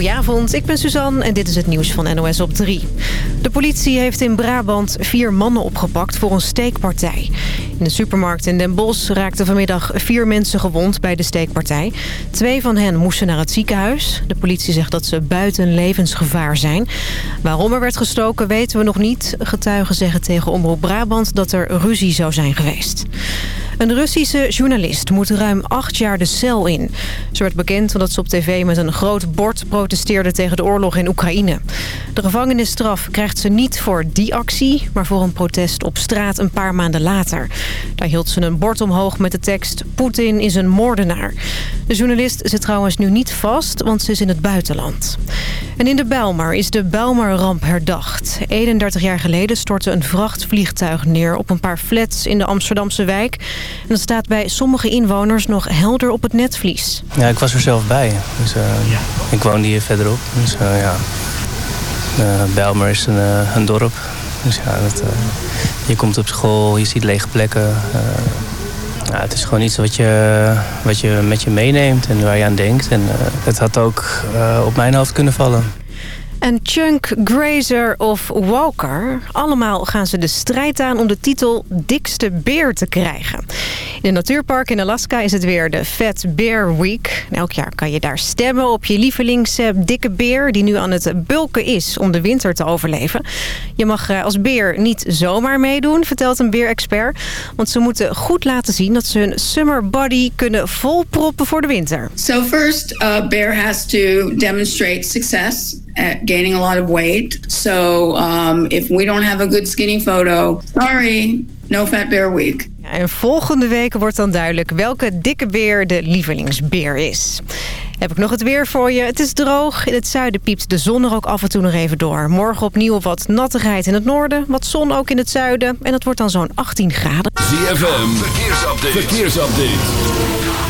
Goedenavond, ik ben Suzanne en dit is het nieuws van NOS op 3. De politie heeft in Brabant vier mannen opgepakt voor een steekpartij. In de supermarkt in Den Bosch raakten vanmiddag vier mensen gewond bij de steekpartij. Twee van hen moesten naar het ziekenhuis. De politie zegt dat ze buiten levensgevaar zijn. Waarom er werd gestoken weten we nog niet. Getuigen zeggen tegen Omroep Brabant dat er ruzie zou zijn geweest. Een Russische journalist moet ruim acht jaar de cel in. Ze werd bekend omdat ze op tv met een groot bord protesteerde tegen de oorlog in Oekraïne. De gevangenisstraf krijgt ze niet voor die actie, maar voor een protest op straat een paar maanden later. Daar hield ze een bord omhoog met de tekst Poetin is een moordenaar. De journalist zit trouwens nu niet vast, want ze is in het buitenland. En in de Bijlmer is de Bijlmer-ramp herdacht. 31 jaar geleden stortte een vrachtvliegtuig neer op een paar flats in de Amsterdamse wijk. En dat staat bij sommige inwoners nog helder op het netvlies. Ja, ik was er zelf bij. Dus, uh, Ik woonde hier verderop. Dus uh, ja, uh, is een, een, dorp. Dus ja, dat, je komt op school, je ziet lege plekken. Ja, het is gewoon iets wat je, wat je met je meeneemt en waar je aan denkt. En het had ook op mijn hoofd kunnen vallen. En Chunk, Grazer of Walker, allemaal gaan ze de strijd aan om de titel dikste beer te krijgen. In het natuurpark in Alaska is het weer de Fat Bear Week. Elk jaar kan je daar stemmen op je lievelings eh, dikke beer... die nu aan het bulken is om de winter te overleven. Je mag eh, als beer niet zomaar meedoen, vertelt een beerexpert. Want ze moeten goed laten zien dat ze hun summer body kunnen volproppen voor de winter. So first, a bear has to demonstrate success at gaining a lot of weight. So um, if we don't have a good skinny photo, sorry, no fat bear week. en volgende week wordt dan duidelijk welke dikke beer de lievelingsbeer is. Heb ik nog het weer voor je. Het is droog. In het zuiden piept de zon er ook af en toe nog even door. Morgen opnieuw wat nattigheid in het noorden. Wat zon ook in het zuiden. En het wordt dan zo'n 18 graden. ZFM, verkeersupdate. verkeersupdate.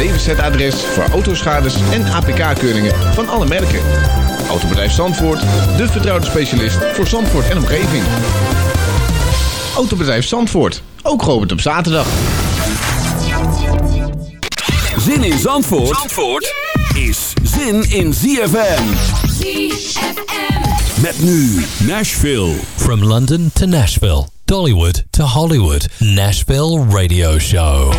DWZ-adres voor autoschades en APK-keuringen van alle merken. Autobedrijf Zandvoort, de vertrouwde specialist voor Zandvoort en omgeving. Autobedrijf Zandvoort, ook geopend op zaterdag. Zin in Zandvoort, Zandvoort is zin in ZFM. ZFM. Met nu Nashville. From London to Nashville, Dollywood to Hollywood, Nashville Radio Show.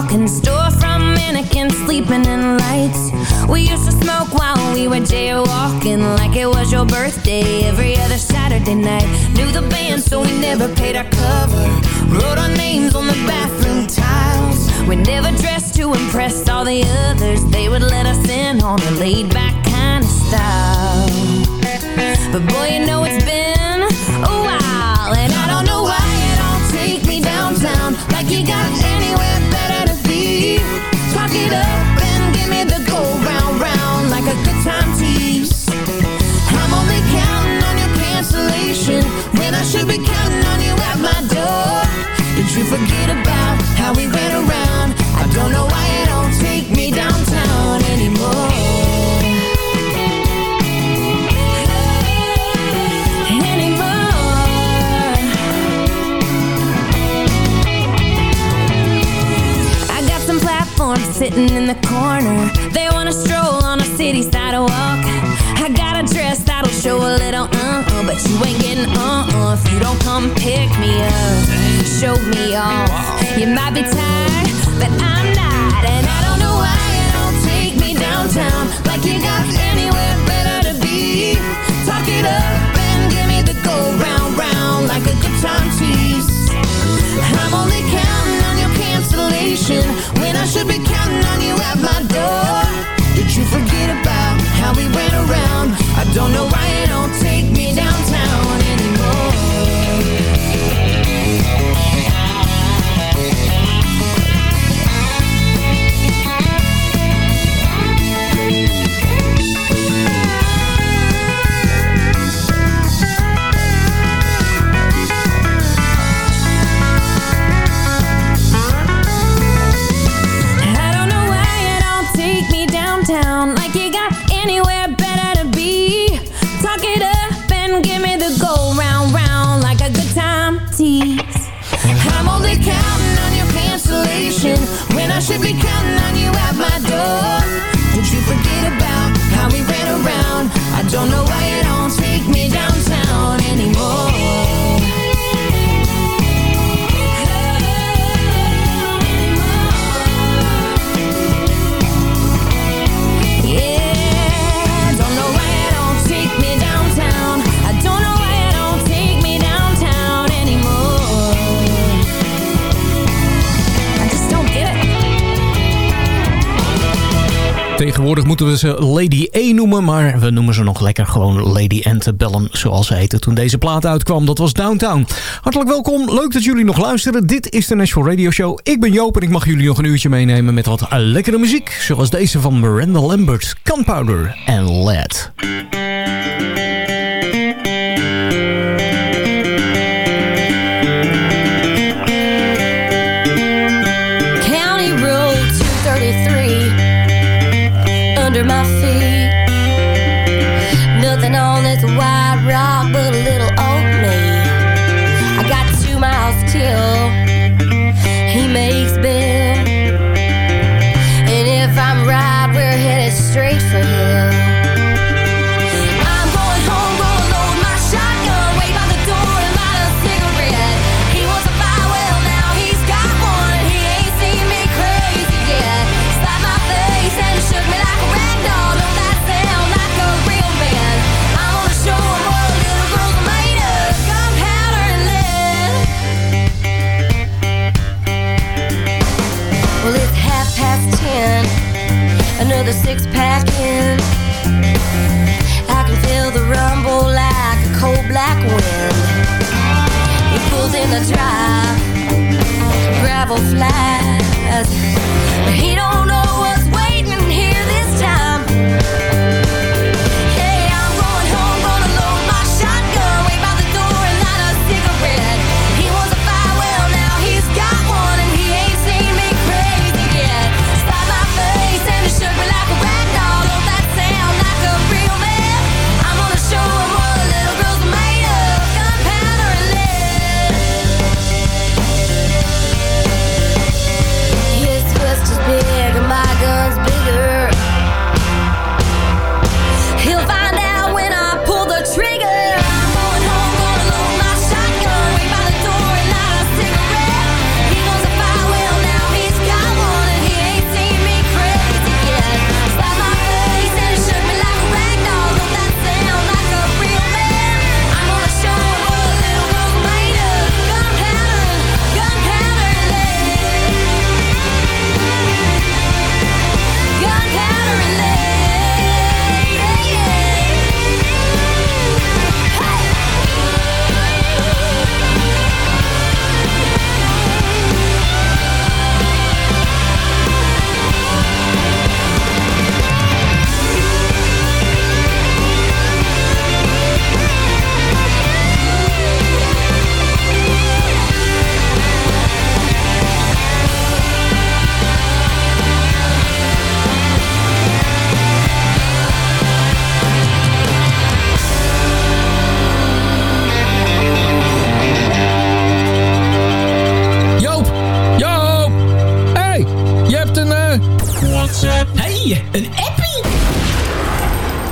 Talking. Store from mannequins sleeping in lights we used to smoke while we were jaywalking like it was your birthday every other saturday night. Knew the band so we never paid our cover. Wrote our names on the bathroom tiles. We never dressed to impress all the others. They would let us in on a laid back kind of style. But boy you know it's been a while and i don't know why you don't take me downtown. Like you got anywhere better to be. Talk it up should be counting on you at my door. Did you forget about how we ran around? I don't know why you don't take me downtown anymore. Anymore. I got some platforms sitting in the corner They wanna stroll on a city sidewalk But you ain't getting uh-uh if you don't come pick me up. Show me off. You might be tired, but I'm not. And I don't know why you don't take me downtown. Like you got anywhere better to be. Talk it up and give me the go round, round Like a good time tease. I'm only counting on your cancellation When I should be counting on you I did you forget about how we went around? I don't know why you don't take me downtown should be counting on you at my door. Did you forget about how we ran around? I don't know why you don't Tegenwoordig moeten we ze Lady E noemen, maar we noemen ze nog lekker gewoon Lady Antebellum, zoals ze heette toen deze plaat uitkwam. Dat was Downtown. Hartelijk welkom, leuk dat jullie nog luisteren. Dit is de Nashville Radio Show. Ik ben Joop en ik mag jullie nog een uurtje meenemen met wat lekkere muziek. Zoals deze van Miranda Lambert, Gunpowder en Lead. Past ten, another six pack in. I can feel the rumble like a cold black wind. He pulls in the drive, gravel flies. He don't know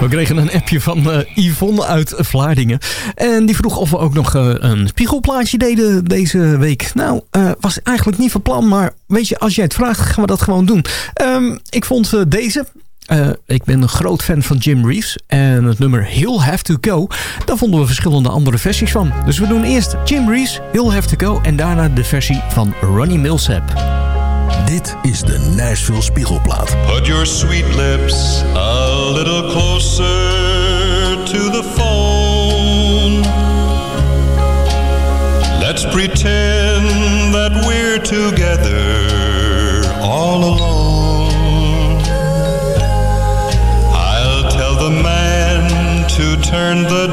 We kregen een appje van eh, Yvonne uit Vlaardingen. En die vroeg of we ook nog eh, een spiegelplaatje deden deze week. Nou, eh, was eigenlijk niet van plan. Maar weet je, als jij het vraagt, gaan we dat gewoon doen. Ehm, ik vond deze... Ik ben een groot fan van Jim Reeves. En het nummer He'll Have To Go. Daar vonden we verschillende andere versies van. Dus we doen eerst Jim Reeves, He'll Have To Go. En daarna de versie van Ronnie Millsap. Dit is de Nashville Spiegelplaat. Put your sweet lips a little closer to the phone. Let's pretend that we're together all alone. I'll tell the man to turn the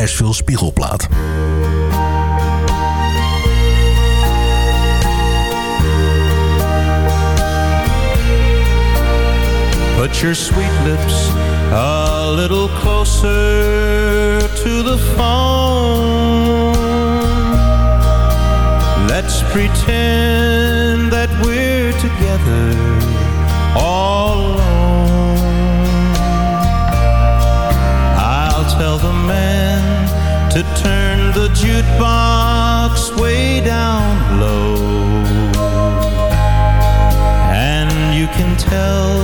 Nashville Spiegelplaat. Put your sweet lips a little closer to the phone. Let's pretend that we're together all alone. To turn the jukebox way down low. And you can tell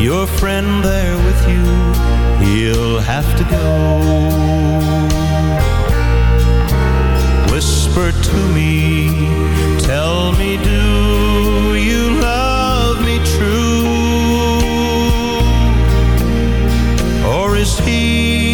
your friend there with you, he'll have to go. Whisper to me, tell me, do you love me true? Or is he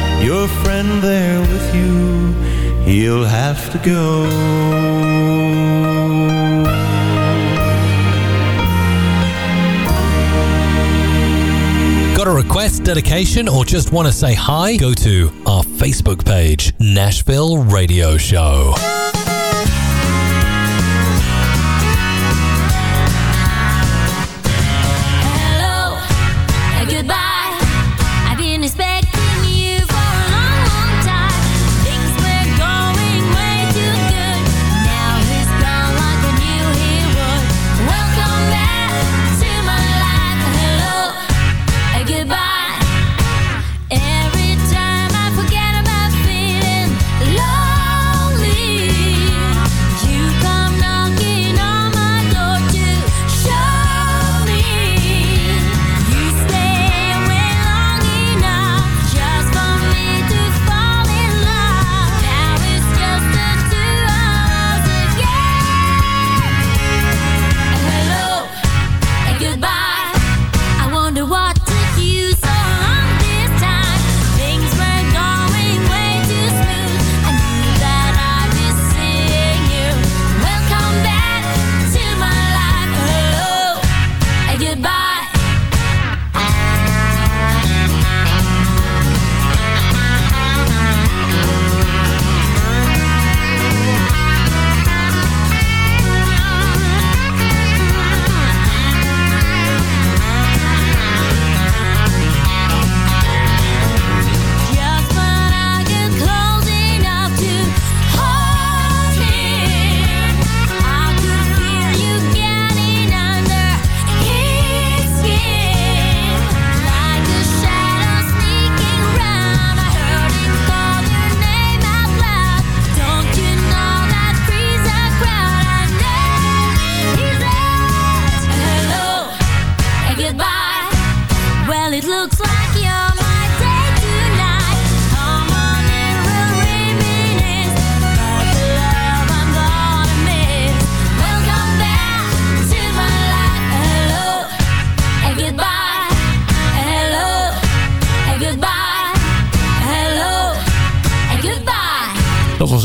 your friend there with you, he'll have to go. Got a request, dedication, or just want to say hi? Go to our Facebook page, Nashville Radio Show.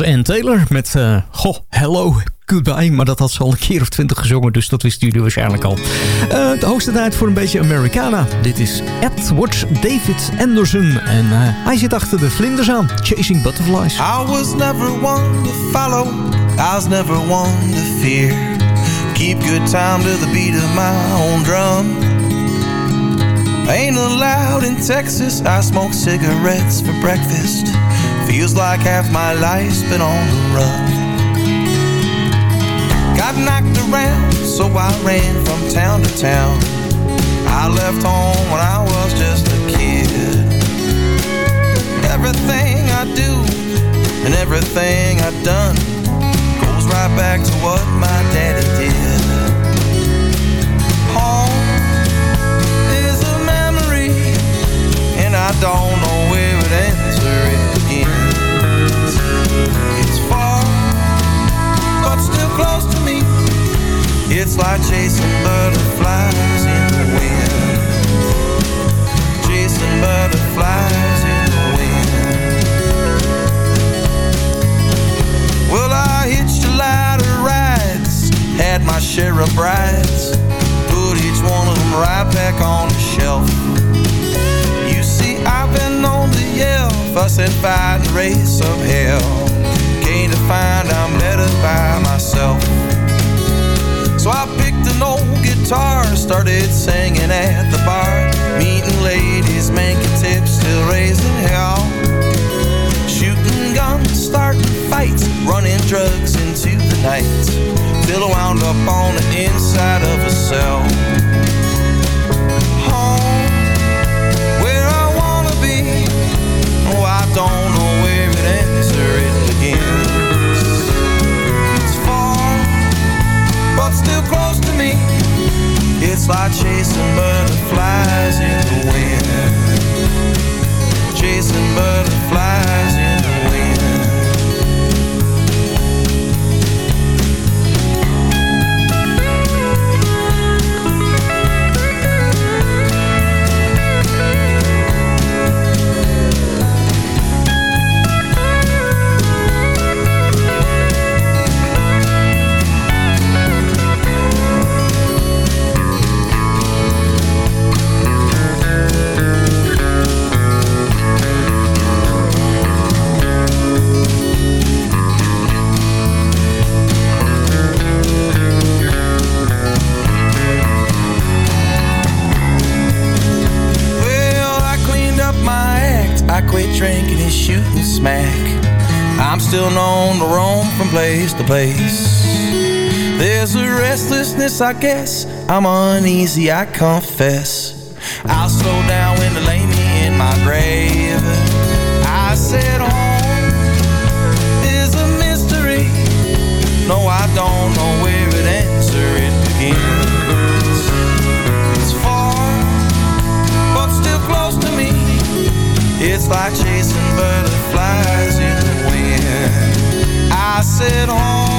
Ann Taylor met uh, goh, Hello, Goodbye. Maar dat had ze al een keer of twintig gezongen, dus dat wisten jullie waarschijnlijk al. Uh, de hoogste tijd voor een beetje Americana. Dit is Edward David Anderson. En uh, hij zit achter de vlinders aan. Chasing Butterflies. I was never one to follow. I was never one to fear. Keep good time to the beat of my own drum. Ain't allowed in Texas. I smoke cigarettes for breakfast. Feels like half my life's been on the run. Got knocked around, so I ran from town to town. I left home when I was just a kid. Everything I do and everything I've done goes right back to what my daddy did. I don't know where it ends or it begins. It's far, but still close to me. It's like chasing butterflies in the wind. Chasing butterflies in the wind. Well, I hitched a lot of rides, had my share of brides, put each one of them right back on the shelf. I've been known to yell, fuss and fight and race of hell. Came to find I'm better by myself. So I picked an old guitar, started singing at the bar, meeting ladies, making tips, still raising hell. Shooting guns, starting fights, running drugs into the night, till I wound up on the inside of a cell. Don't know where it ends or it begins. It's far but still close to me. It's like chasing butterflies in the wind. Chasing butterflies I'm still known to roam from place to place. There's a restlessness, I guess. I'm uneasy, I confess. I'll slow down when they lay me in my grave. I said oh, home is a mystery. No, I don't know where it ends or it begins. It's far but still close to me. It's like chasing butterflies said home.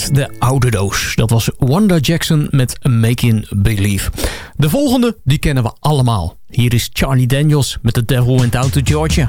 De oude doos. Dat was Wanda Jackson met Making Believe. De volgende, die kennen we allemaal. Hier is Charlie Daniels met The Devil Went Out to Georgia.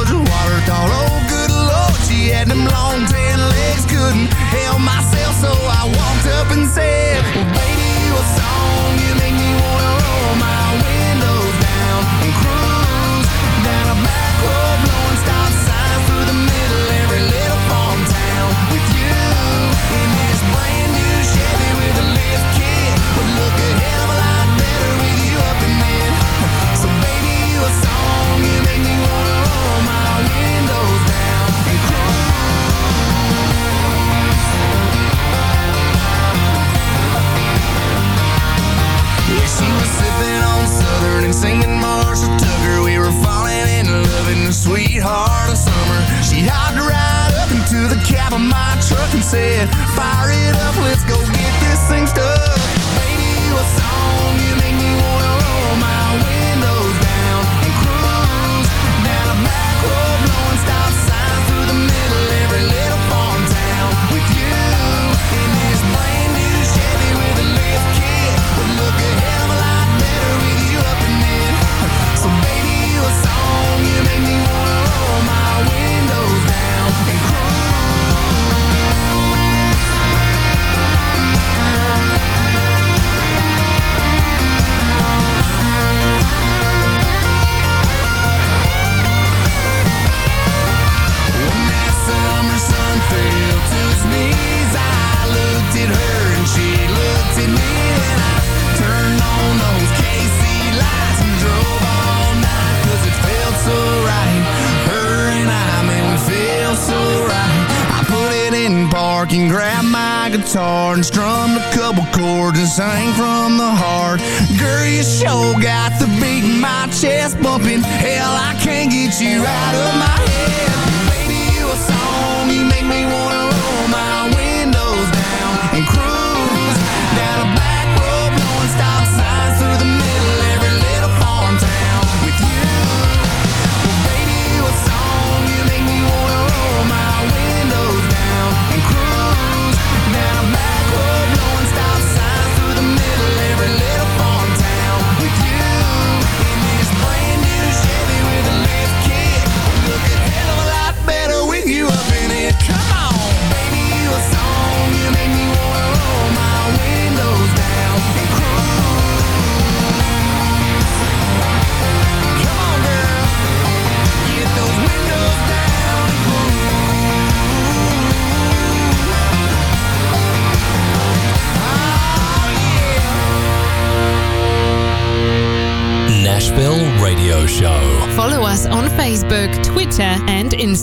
them long dead legs couldn't help myself, so I walked up and said.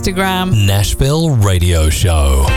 Instagram. Nashville Radio Show.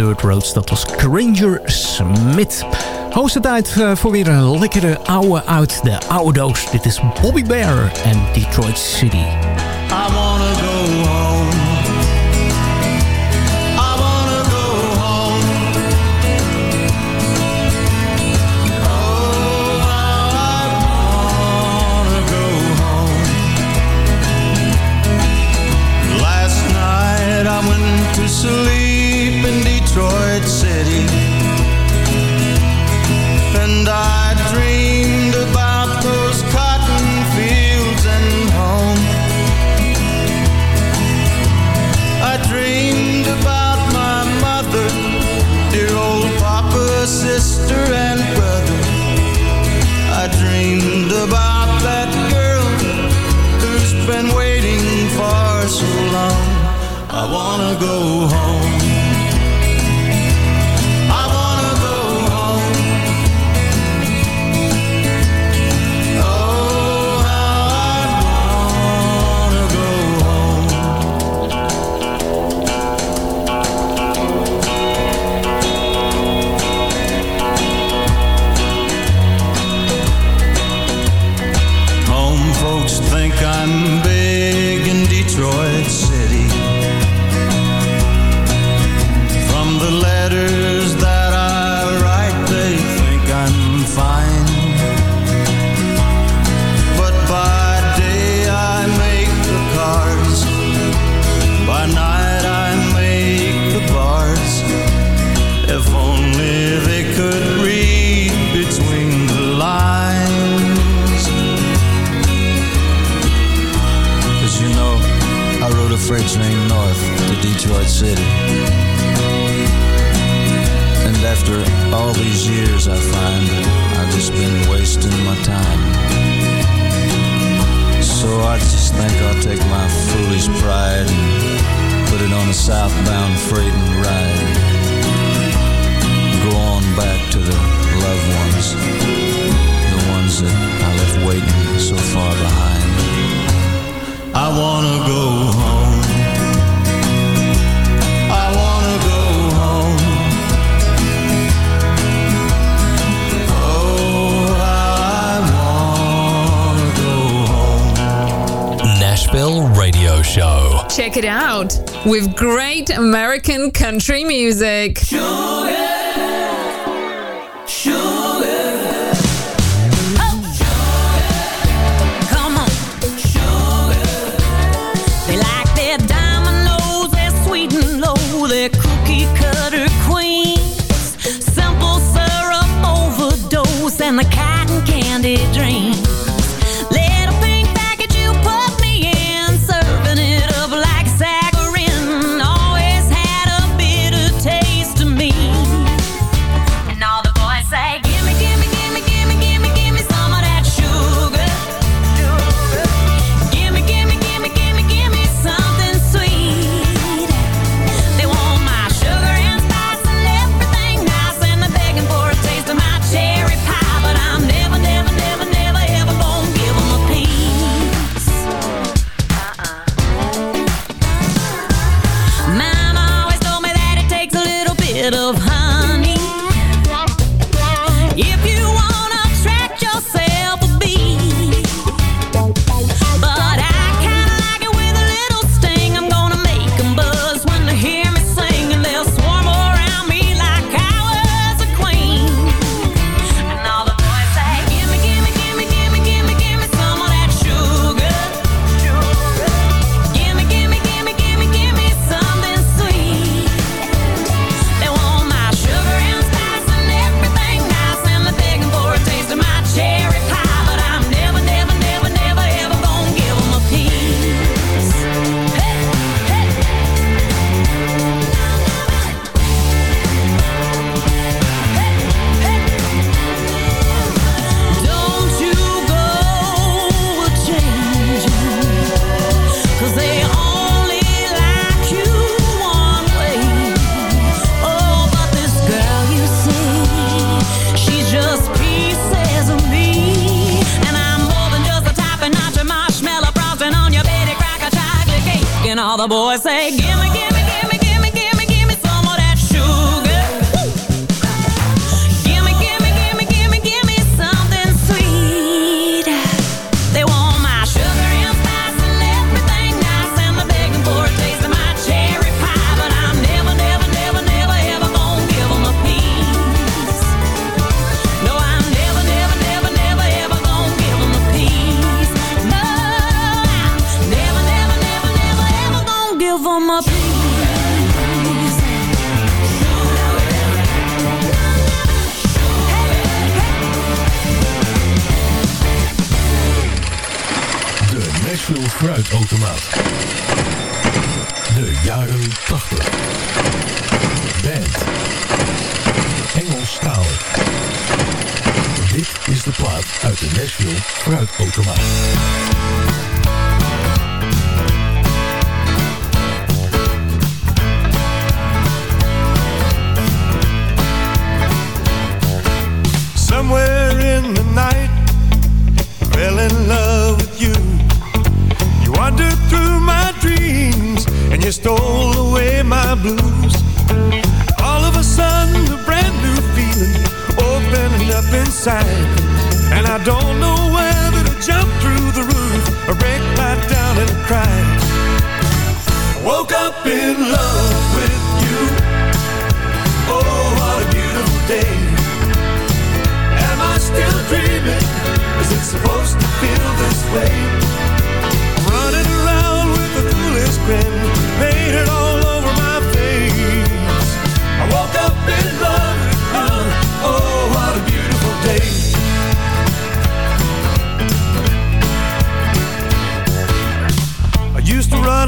Dirt Roads. Dat was Granger Smith. Hoogste tijd eh, voor weer een lekkere ouwe uit de oude doos. Dit is Bobby Bear en Detroit City. with great American country music. Sure.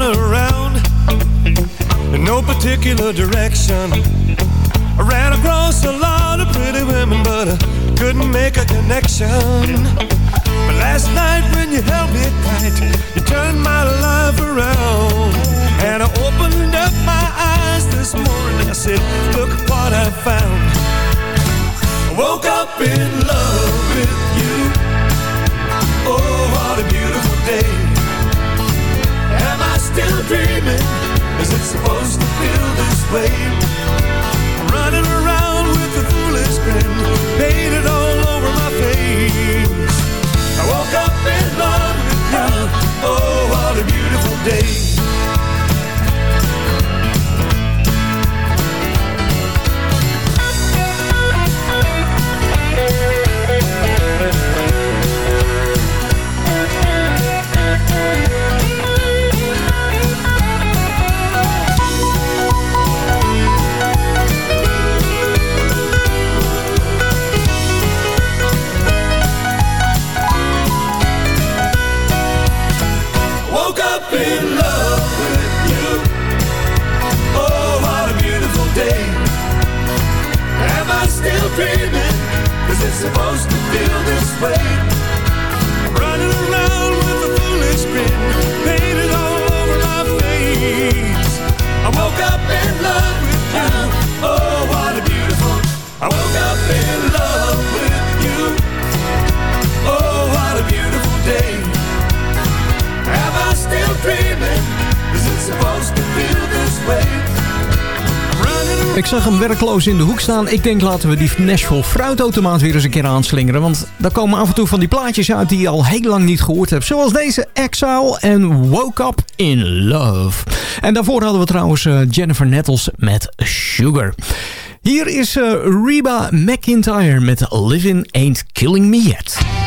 Around in no particular direction. I ran across a lot of pretty women, but I couldn't make a connection. But last night when you held me tight, you turned my life around. And I opened up my eyes this morning. I said, look what I found. I woke up in love with you. Oh, what a beautiful day. Still dreaming? Is it supposed to feel this way? running around with a foolish grin painted all over my face. I woke up in love with you. Oh, what a beautiful day. It supposed to feel this way? Running around with a foolish grin painted all over my face. I woke up in love with you. Oh, Ik zag hem werkloos in de hoek staan. Ik denk laten we die Nashville fruitautomaat weer eens een keer aanslingeren. Want daar komen af en toe van die plaatjes uit die je al heel lang niet gehoord hebt. Zoals deze Exile en Woke Up in Love. En daarvoor hadden we trouwens eh, Jennifer Nettles met Sugar. Hier is eh, Reba McIntyre met Living Ain't Killing Me Yet.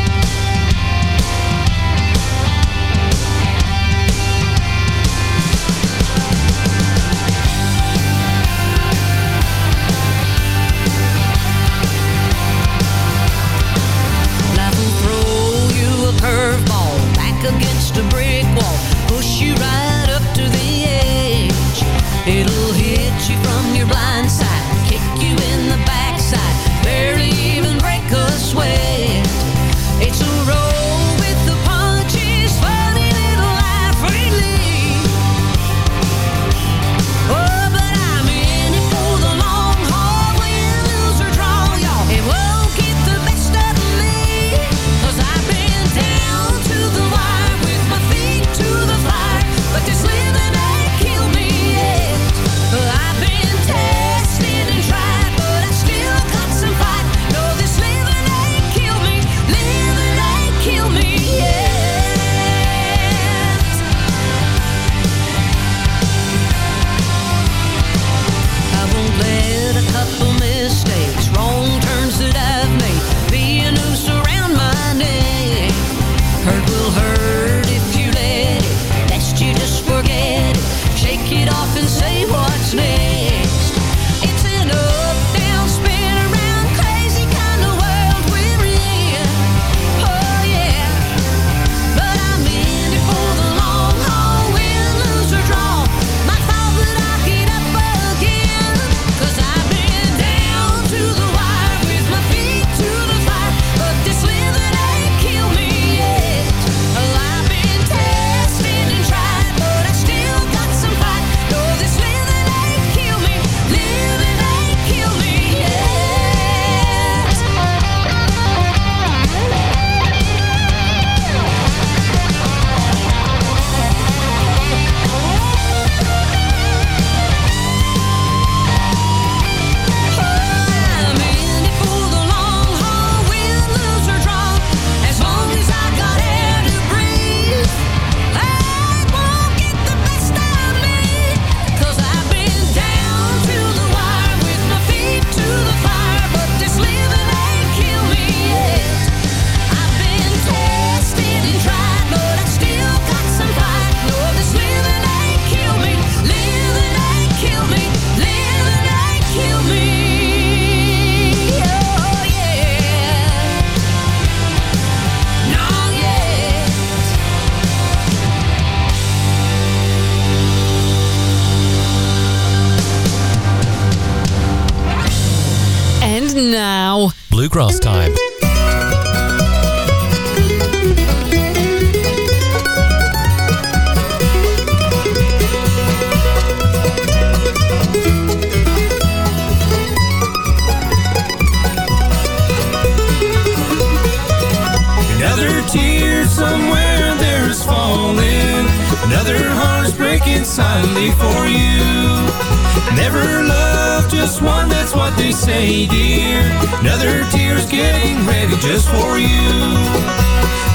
Dear. Another tear's getting ready just for you.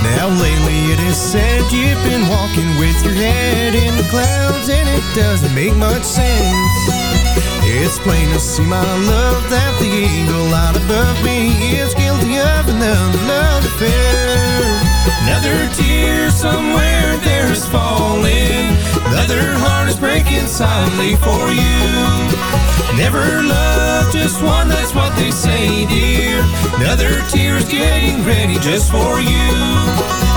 Now lately it is said you've been walking with your head in the clouds and it doesn't make much sense. It's plain to see my love that the eagle out above me is guilty of another love affair. Another tear somewhere there's falling. Another heart is breaking silently for you. Never love just one, that's what they say, dear. Another tear's getting ready just for you.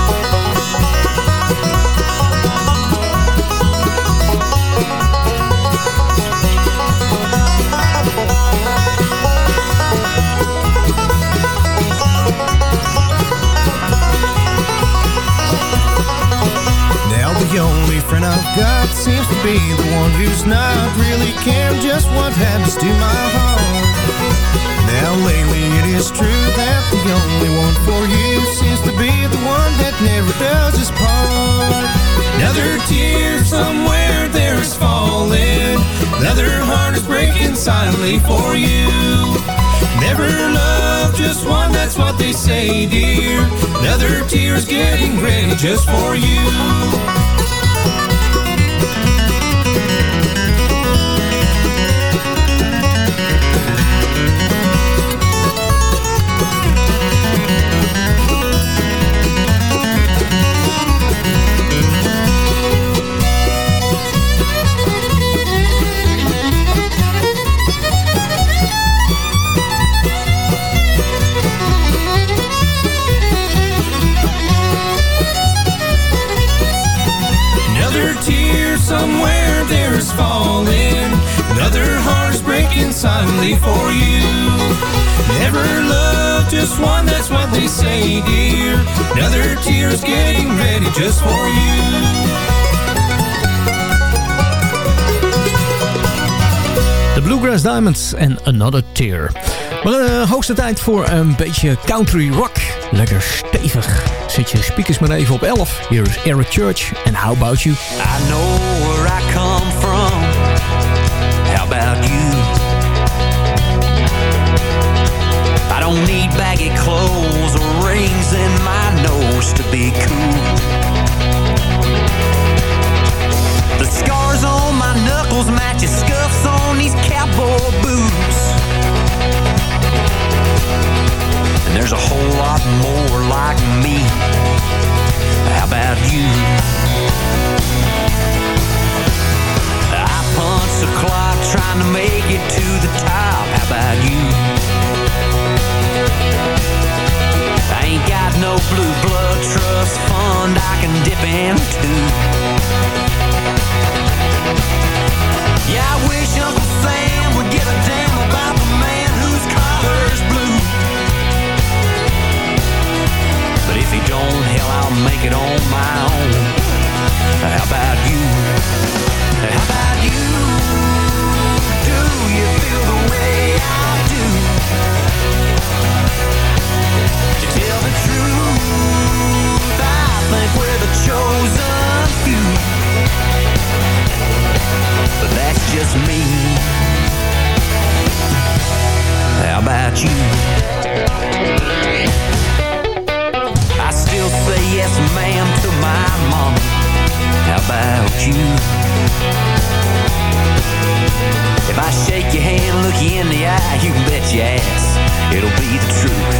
Friend I've got seems to be the one who's not really caring just what happens to my heart. Now lately it is true that the only one for you seems to be the one that never does his part. Another tear somewhere there is falling. Another heart is breaking silently for you. Never loved just one, that's what they say, dear. Another tear's getting ready just for you. Somewhere there is falling. Another heart's breaking silently for you. Never loved just one, that's what they say, dear. Another tear's getting ready just for you. De Bluegrass Diamonds en Another Tear. Maar uh, hoogste tijd voor een beetje country rock. Lekker stevig. Zet je speakers maar even op 11. Hier is Eric Church en How About You. I know don't need baggy clothes or rings in my nose to be cool. The scars on my knuckles match the scuffs on these cowboy boots. And there's a whole lot more like me. How about you? I punch the clock trying to make it to the top. How about you? Ain't got no blue blood trust fund I can dip into. Yeah, I wish Uncle Sam would give a damn about the man whose collar's blue. But if he don't, hell, I'll make it on my own. How about you? How about you? Do you feel the way I do? Think we're the chosen few. But that's just me. How about you? I still say yes, ma'am, to my mama. How about you? If I shake your hand, look you in the eye, you can bet your ass it'll be the truth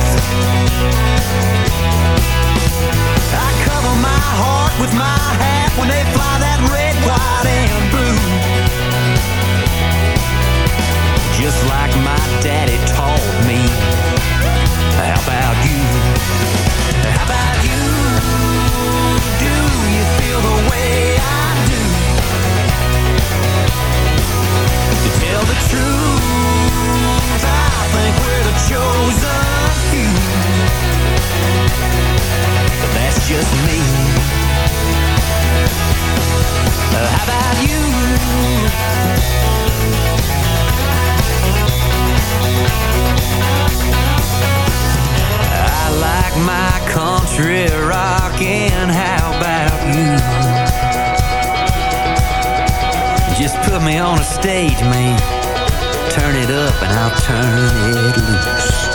heart with my hat when they fly that red, white, and blue. Just like my daddy taught me. How about you? How about you? Do you feel the way I do? To tell the truth, I think we're the chosen few just me uh, How about you? I like my country rockin' How about you? Just put me on a stage, man Turn it up and I'll turn it loose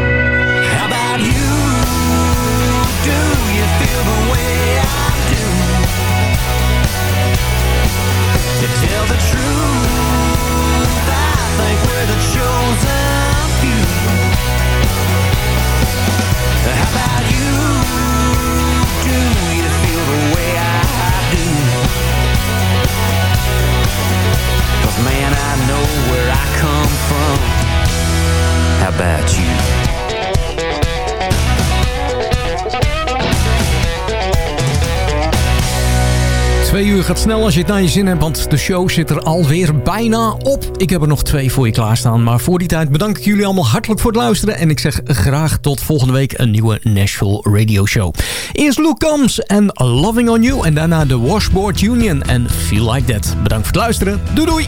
about you. Twee uur gaat snel als je het naar je zin hebt, want de show zit er alweer bijna op. Ik heb er nog twee voor je klaarstaan, maar voor die tijd bedank ik jullie allemaal hartelijk voor het luisteren. En ik zeg graag tot volgende week een nieuwe Nashville Radio Show. Eerst Luke Combs en Loving On You en daarna de Washboard Union en Feel Like That. Bedankt voor het luisteren. Doei doei!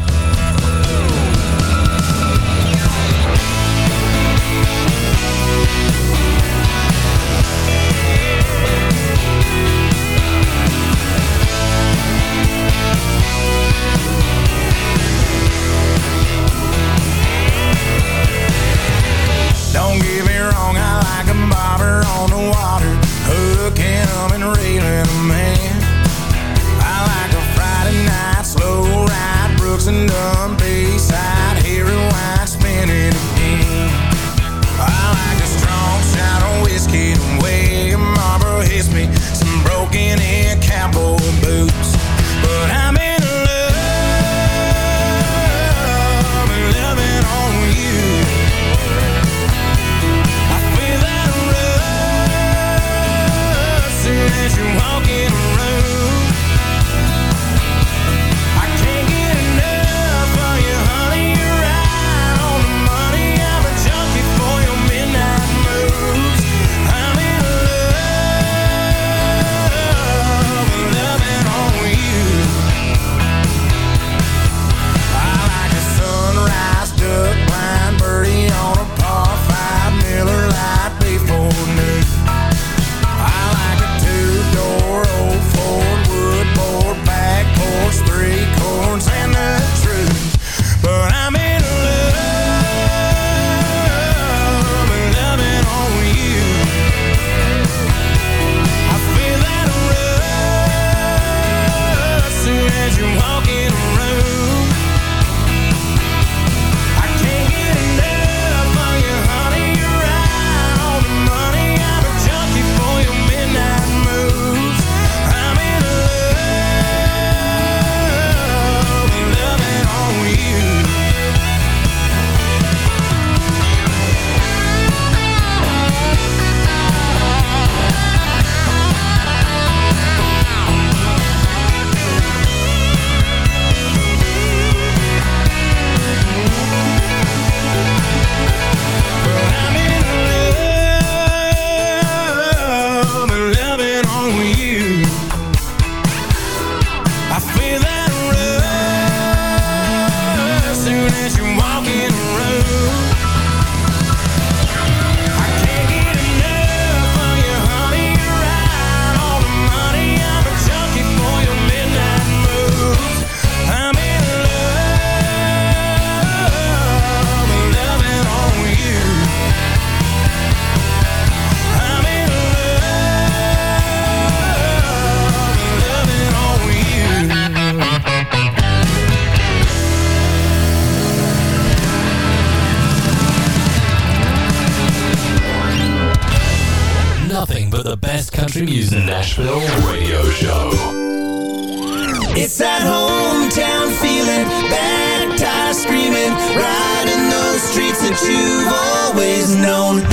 you've always known.